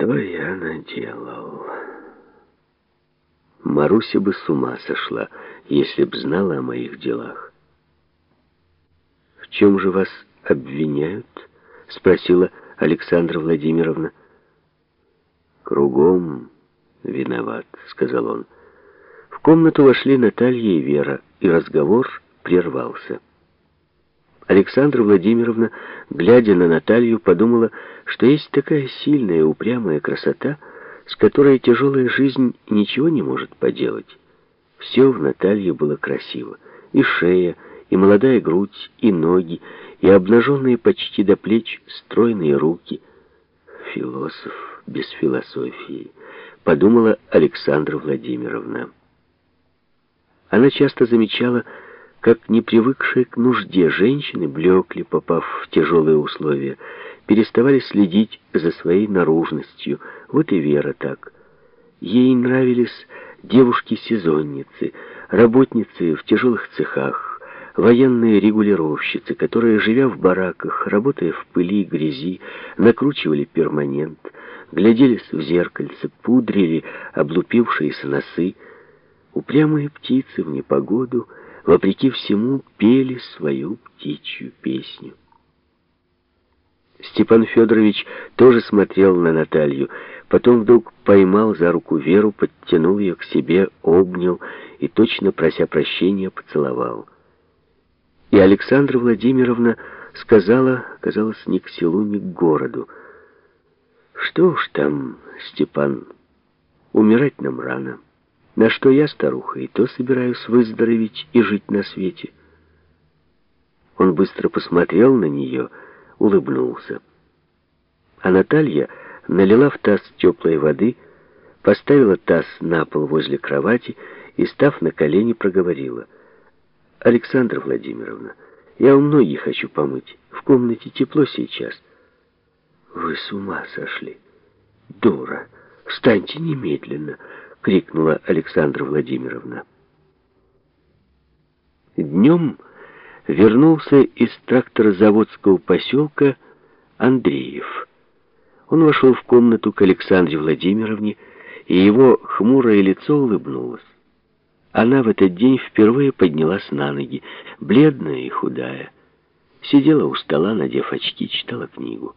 Что я наделал? Маруся бы с ума сошла, если б знала о моих делах. «В чем же вас обвиняют?» — спросила Александра Владимировна. «Кругом виноват», — сказал он. В комнату вошли Наталья и Вера, и разговор прервался. Александра Владимировна, глядя на Наталью, подумала, что есть такая сильная, упрямая красота, с которой тяжелая жизнь ничего не может поделать. Все в Наталье было красиво. И шея, и молодая грудь, и ноги, и обнаженные почти до плеч стройные руки. Философ без философии, подумала Александра Владимировна. Она часто замечала, как непривыкшие к нужде женщины блекли, попав в тяжелые условия, переставали следить за своей наружностью. Вот и Вера так. Ей нравились девушки-сезонницы, работницы в тяжелых цехах, военные регулировщицы, которые, живя в бараках, работая в пыли и грязи, накручивали перманент, гляделись в зеркальце, пудрили облупившиеся носы. Упрямые птицы в непогоду — вопреки всему, пели свою птичью песню. Степан Федорович тоже смотрел на Наталью, потом вдруг поймал за руку Веру, подтянул ее к себе, обнял и, точно прося прощения, поцеловал. И Александра Владимировна сказала, казалось, ни к селу, ни к городу, «Что уж там, Степан, умирать нам рано». На что я, старуха, и то собираюсь выздороветь и жить на свете. Он быстро посмотрел на нее, улыбнулся. А Наталья налила в таз теплой воды, поставила таз на пол возле кровати и, став на колени, проговорила. «Александра Владимировна, я у многих хочу помыть. В комнате тепло сейчас». «Вы с ума сошли! Дура! Встаньте немедленно!» — крикнула Александра Владимировна. Днем вернулся из тракторозаводского поселка Андреев. Он вошел в комнату к Александре Владимировне, и его хмурое лицо улыбнулось. Она в этот день впервые поднялась на ноги, бледная и худая. Сидела у стола, надев очки, читала книгу.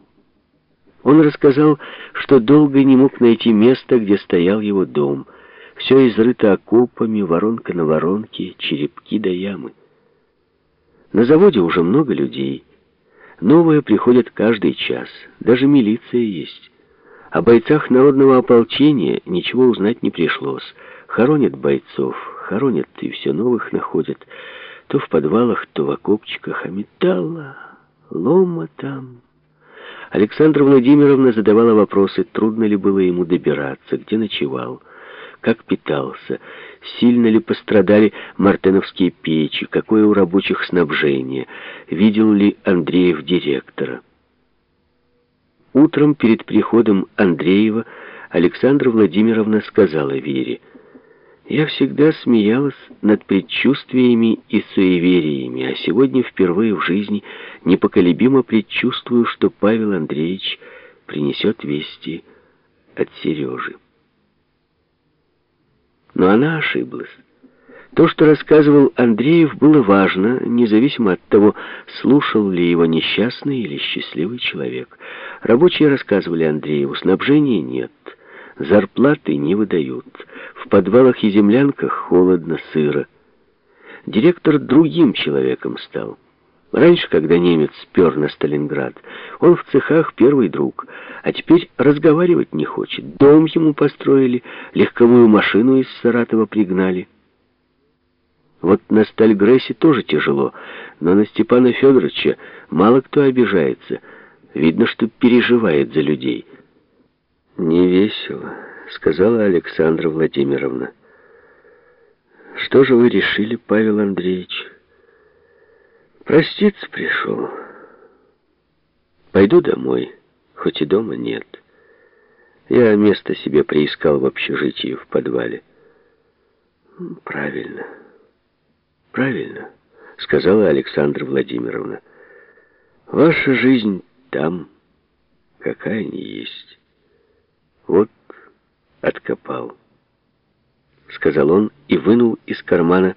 Он рассказал, что долго не мог найти место, где стоял его дом. Все изрыто окопами, воронка на воронке, черепки до ямы. На заводе уже много людей. Новые приходят каждый час. Даже милиция есть. О бойцах народного ополчения ничего узнать не пришлось. Хоронят бойцов, хоронят и все новых находят. То в подвалах, то в окопчиках, а металла, лома там... Александра Владимировна задавала вопросы, трудно ли было ему добираться, где ночевал, как питался, сильно ли пострадали мартеновские печи, какое у рабочих снабжение, видел ли Андреев директора. Утром перед приходом Андреева Александра Владимировна сказала Вере, «Я всегда смеялась над предчувствиями и суевериями, а сегодня впервые в жизни непоколебимо предчувствую, что Павел Андреевич принесет вести от Сережи». Но она ошиблась. То, что рассказывал Андреев, было важно, независимо от того, слушал ли его несчастный или счастливый человек. Рабочие рассказывали Андрееву, снабжения нет, зарплаты не выдают, в подвалах и землянках холодно, сыро. Директор другим человеком стал. Раньше, когда немец спер на Сталинград, он в цехах первый друг, а теперь разговаривать не хочет. Дом ему построили, легковую машину из Саратова пригнали. Вот на Стальгрессе тоже тяжело, но на Степана Федоровича мало кто обижается. Видно, что переживает за людей. «Не весело», — сказала Александра Владимировна. «Что же вы решили, Павел Андреевич?» Проститься пришел. Пойду домой, хоть и дома нет. Я место себе приискал в общежитии в подвале. Правильно, правильно, сказала Александра Владимировна. Ваша жизнь там, какая ни есть. Вот откопал, сказал он и вынул из кармана